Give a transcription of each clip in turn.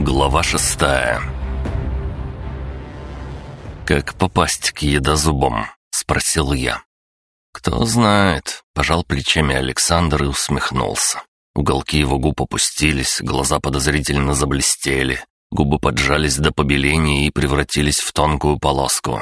Глава шестая «Как попасть к едозубам?» — спросил я. «Кто знает», — пожал плечами Александр и усмехнулся. Уголки его губ опустились, глаза подозрительно заблестели, губы поджались до побеления и превратились в тонкую полоску.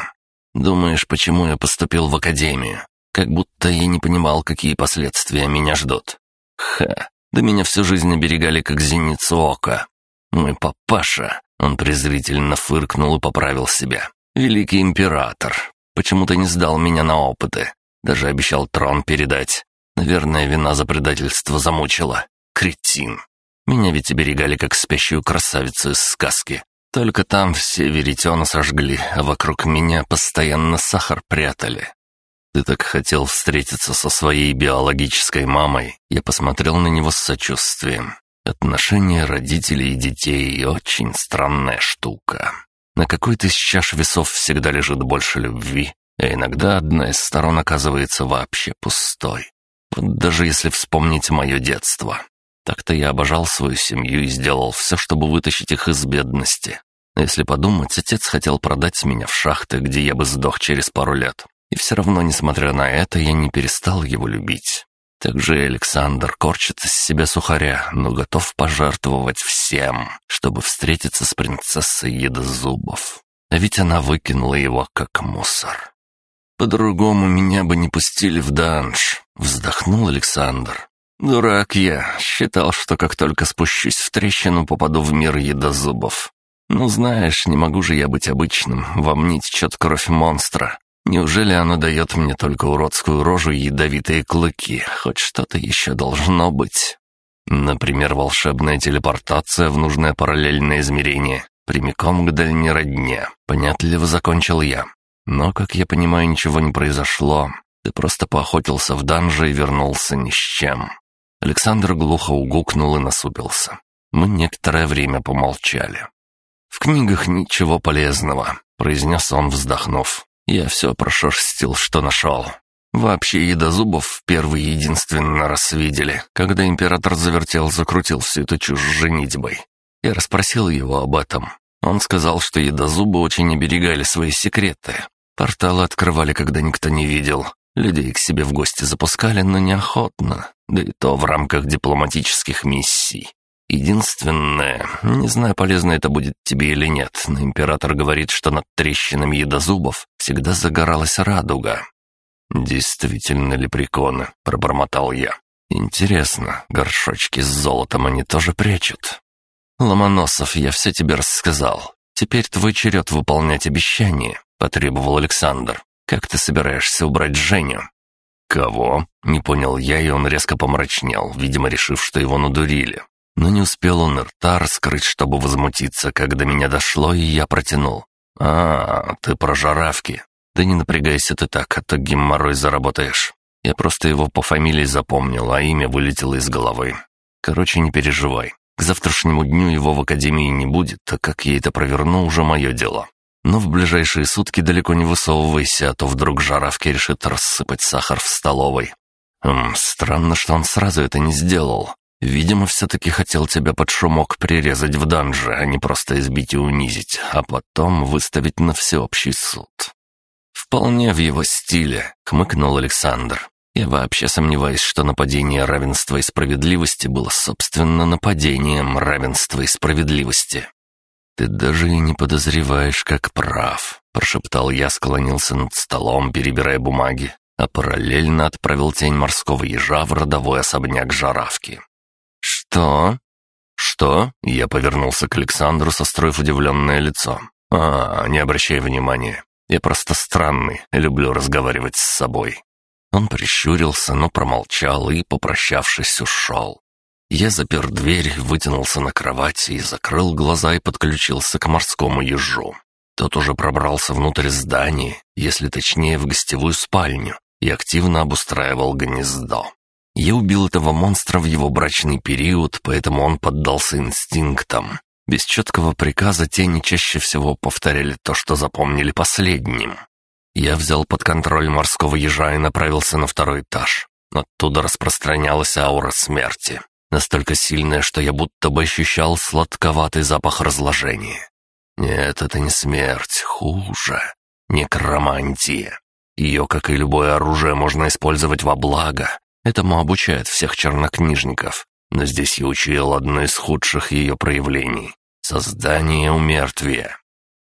«Думаешь, почему я поступил в академию? Как будто я не понимал, какие последствия меня ждут. Ха, да меня всю жизнь оберегали как зеницу ока. Мой папаша, он презрительно фыркнул и поправил себя. Великий император. Почему-то не сдал меня на опыты. Даже обещал трон передать. Наверное, вина за предательство замучила. Кретин. Меня ведь оберегали как спящую красавицу из сказки. Только там все веретена сожгли, а вокруг меня постоянно сахар прятали. Ты так хотел встретиться со своей биологической мамой. Я посмотрел на него с сочувствием. Отношения родителей и детей — очень странная штука. На какой-то из чаш весов всегда лежит больше любви, а иногда одна из сторон оказывается вообще пустой. Вот даже если вспомнить мое детство. Так-то я обожал свою семью и сделал все, чтобы вытащить их из бедности. Но если подумать, отец хотел продать меня в шахты, где я бы сдох через пару лет. И все равно, несмотря на это, я не перестал его любить. Также и Александр корчит из себя сухаря, но готов пожертвовать всем, чтобы встретиться с принцессой Едозубов. А ведь она выкинула его как мусор. «По-другому меня бы не пустили в данж», — вздохнул Александр. «Дурак я. Считал, что как только спущусь в трещину, попаду в мир едозубов. Ну, знаешь, не могу же я быть обычным. Во мне течет кровь монстра. Неужели оно дает мне только уродскую рожу и ядовитые клыки? Хоть что-то еще должно быть. Например, волшебная телепортация в нужное параллельное измерение, прямиком к дальней. Понятливо закончил я. Но, как я понимаю, ничего не произошло. Ты просто поохотился в данже и вернулся ни с чем. Александр глухо угукнул и насупился. Мы некоторое время помолчали. «В книгах ничего полезного», — произнес он, вздохнув. Я все прошерстил, что нашел. Вообще, едозубов в первый единственный раз видели, когда император завертел-закрутил всю эту чушь женитьбой. Я расспросил его об этом. Он сказал, что едозубы очень оберегали свои секреты. Порталы открывали, когда никто не видел. Людей к себе в гости запускали, но неохотно, да и то в рамках дипломатических миссий. Единственное, не знаю, полезно это будет тебе или нет, но император говорит, что над трещинами едозубов всегда загоралась радуга. «Действительно ли приконы?» — пробормотал я. «Интересно, горшочки с золотом они тоже прячут?» «Ломоносов, я все тебе рассказал. Теперь твой черед выполнять обещание», — потребовал Александр. «Как ты собираешься убрать Женю?» «Кого?» — не понял я, и он резко помрачнел, видимо, решив, что его надурили. Но не успел он рта раскрыть, чтобы возмутиться, когда меня дошло, и я протянул. «А, ты про жаравки. Да не напрягайся ты так, а то геморрой заработаешь. Я просто его по фамилии запомнил, а имя вылетело из головы. Короче, не переживай. К завтрашнему дню его в академии не будет, так как я это проверну, уже мое дело. Но в ближайшие сутки далеко не высовывайся, а то вдруг жаравки решит рассыпать сахар в столовой. Хм, странно, что он сразу это не сделал. Видимо, все-таки хотел тебя под шумок прирезать в данже, а не просто избить и унизить, а потом выставить на всеобщий суд. «Вполне в его стиле», — хмыкнул Александр. «Я вообще сомневаюсь, что нападение равенства и справедливости было, собственно, нападением равенства и справедливости». «Ты даже и не подозреваешь, как прав», — прошептал я, склонился над столом, перебирая бумаги, а параллельно отправил тень морского ежа в родовой особняк Жаравки. «Что?» «Что?» — я повернулся к Александру, состроив удивленное лицо. «А, не обращай внимания. Я просто странный, люблю разговаривать с собой». Он прищурился, но промолчал и, попрощавшись, ушел. Я запер дверь, вытянулся на кровати и закрыл глаза и подключился к морскому ежу. Тот уже пробрался внутрь здания, если точнее в гостевую спальню, и активно обустраивал гнездо. Я убил этого монстра в его брачный период, поэтому он поддался инстинктам. Без четкого приказа тени чаще всего повторяли то, что запомнили последним. Я взял под контроль морского ежа и направился на второй этаж. Оттуда распространялась аура смерти. настолько сильное, что я будто бы ощущал сладковатый запах разложения. Нет, это не смерть, хуже. Некромантия. Ее, как и любое оружие, можно использовать во благо. Этому обучают всех чернокнижников. Но здесь я учил одно из худших ее проявлений — создание умертвия.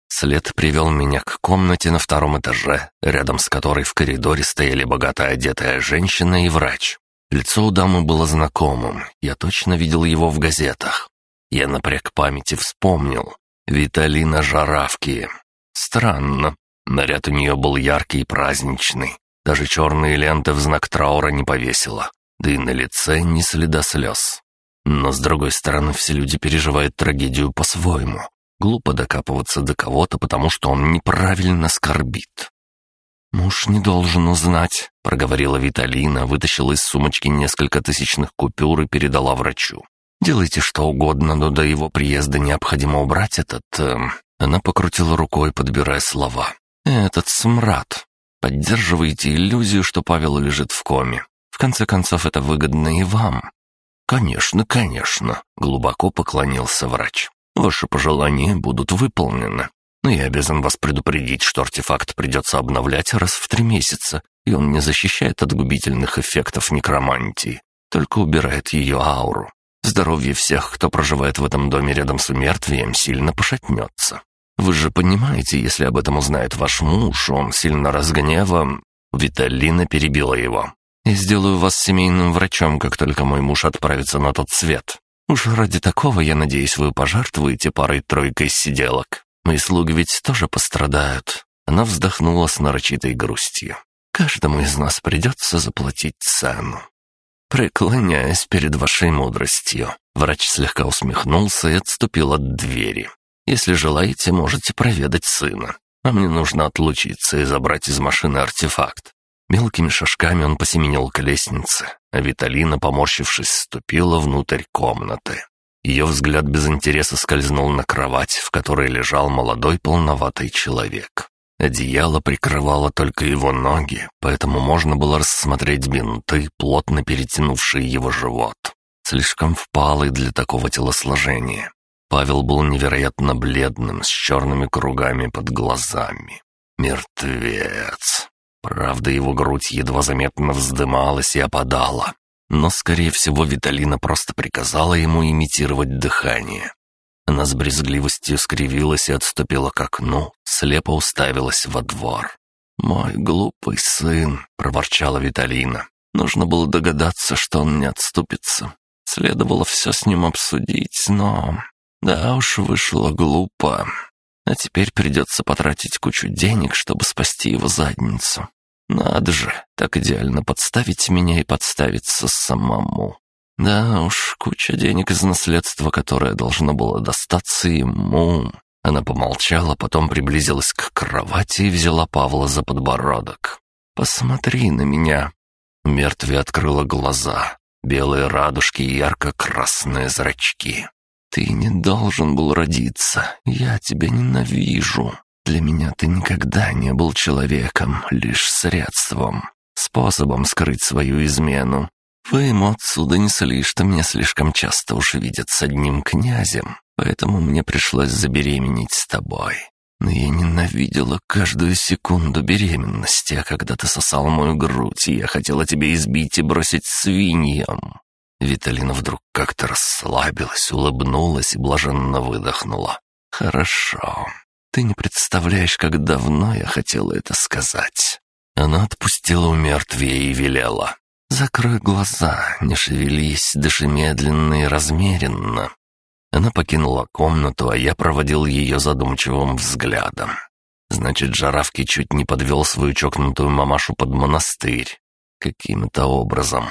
След привел меня к комнате на втором этаже, рядом с которой в коридоре стояли богато одетая женщина и врач. Лицо у дамы было знакомым, я точно видел его в газетах. Я напряг памяти вспомнил. Виталина Жаравки. Странно. Наряд у нее был яркий и праздничный. Даже черные ленты в знак траура не повесила. Да и на лице ни следа слез. Но, с другой стороны, все люди переживают трагедию по-своему. Глупо докапываться до кого-то, потому что он неправильно скорбит. «Муж не должен узнать», — проговорила Виталина, вытащила из сумочки несколько тысячных купюр и передала врачу. «Делайте что угодно, но до его приезда необходимо убрать этот...» э... Она покрутила рукой, подбирая слова. «Этот смрад. Поддерживайте иллюзию, что Павел лежит в коме. В конце концов, это выгодно и вам». «Конечно, конечно», — глубоко поклонился врач. Ваши пожелания будут выполнены. Но я обязан вас предупредить, что артефакт придется обновлять раз в три месяца, и он не защищает от губительных эффектов некромантии, только убирает ее ауру. Здоровье всех, кто проживает в этом доме рядом с умертвием, сильно пошатнется. Вы же понимаете, если об этом узнает ваш муж, он сильно разгневан...» Виталина перебила его. «Я сделаю вас семейным врачом, как только мой муж отправится на тот свет. Уж ради такого, я надеюсь, вы пожертвуете парой-тройкой сиделок. Мои слуги ведь тоже пострадают». Она вздохнула с нарочитой грустью. «Каждому из нас придется заплатить цену». «Преклоняясь перед вашей мудростью», врач слегка усмехнулся и отступил от двери. «Если желаете, можете проведать сына. А мне нужно отлучиться и забрать из машины артефакт. Мелкими шажками он посеменил к лестнице, а Виталина, поморщившись, ступила внутрь комнаты. Ее взгляд без интереса скользнул на кровать, в которой лежал молодой полноватый человек. Одеяло прикрывало только его ноги, поэтому можно было рассмотреть бинты, плотно перетянувшие его живот. Слишком впалый для такого телосложения. Павел был невероятно бледным, с черными кругами под глазами. Мертвец. Правда, его грудь едва заметно вздымалась и опадала. Но, скорее всего, Виталина просто приказала ему имитировать дыхание. Она с брезгливостью скривилась и отступила к окну, слепо уставилась во двор. «Мой глупый сын», — проворчала Виталина. «Нужно было догадаться, что он не отступится. Следовало все с ним обсудить, но... Да уж, вышло глупо. А теперь придется потратить кучу денег, чтобы спасти его задницу. Надо же, так идеально подставить меня и подставиться самому. Да уж, куча денег из наследства, которое должно было достаться ему. Она помолчала, потом приблизилась к кровати и взяла Павла за подбородок. «Посмотри на меня». Мертвый открыла глаза. Белые радужки и ярко-красные зрачки. «Ты не должен был родиться. Я тебя ненавижу. Для меня ты никогда не был человеком, лишь средством, способом скрыть свою измену. Твоему отцу донесли, что меня слишком часто уж видят с одним князем, поэтому мне пришлось забеременеть с тобой. Но я ненавидела каждую секунду беременности, а когда ты сосал мою грудь, я хотела тебя избить и бросить свиньям». Виталина вдруг как-то расслабилась, улыбнулась и блаженно выдохнула. «Хорошо, ты не представляешь, как давно я хотела это сказать». Она отпустила у мертвия и велела. «Закрой глаза, не шевелись, дыши медленно и размеренно». Она покинула комнату, а я проводил ее задумчивым взглядом. Значит, Жаравки чуть не подвел свою чокнутую мамашу под монастырь. Каким-то образом.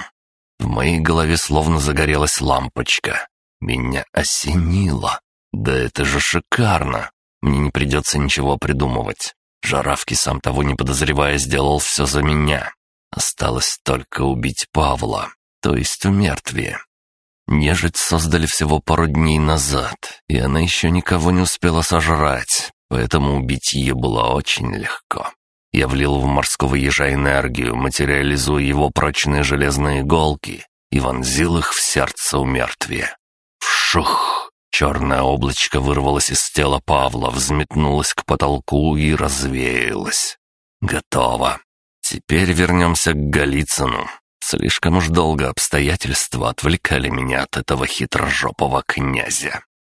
В моей голове словно загорелась лампочка. Меня осенило. Да это же шикарно. Мне не придется ничего придумывать. Жаравки, сам того не подозревая, сделал все за меня. Осталось только убить Павла, то есть умертвие. Нежить создали всего пару дней назад, и она еще никого не успела сожрать, поэтому убить ее было очень легко. Я влил в морского ежа энергию, материализуя его прочные железные иголки, и вонзил их в сердце у мертвия. Вшух! Черное облачко вырвалось из тела Павла, взметнулось к потолку и развеялось. Готово. Теперь вернемся к Голицыну. Слишком уж долго обстоятельства отвлекали меня от этого хитрожопого князя.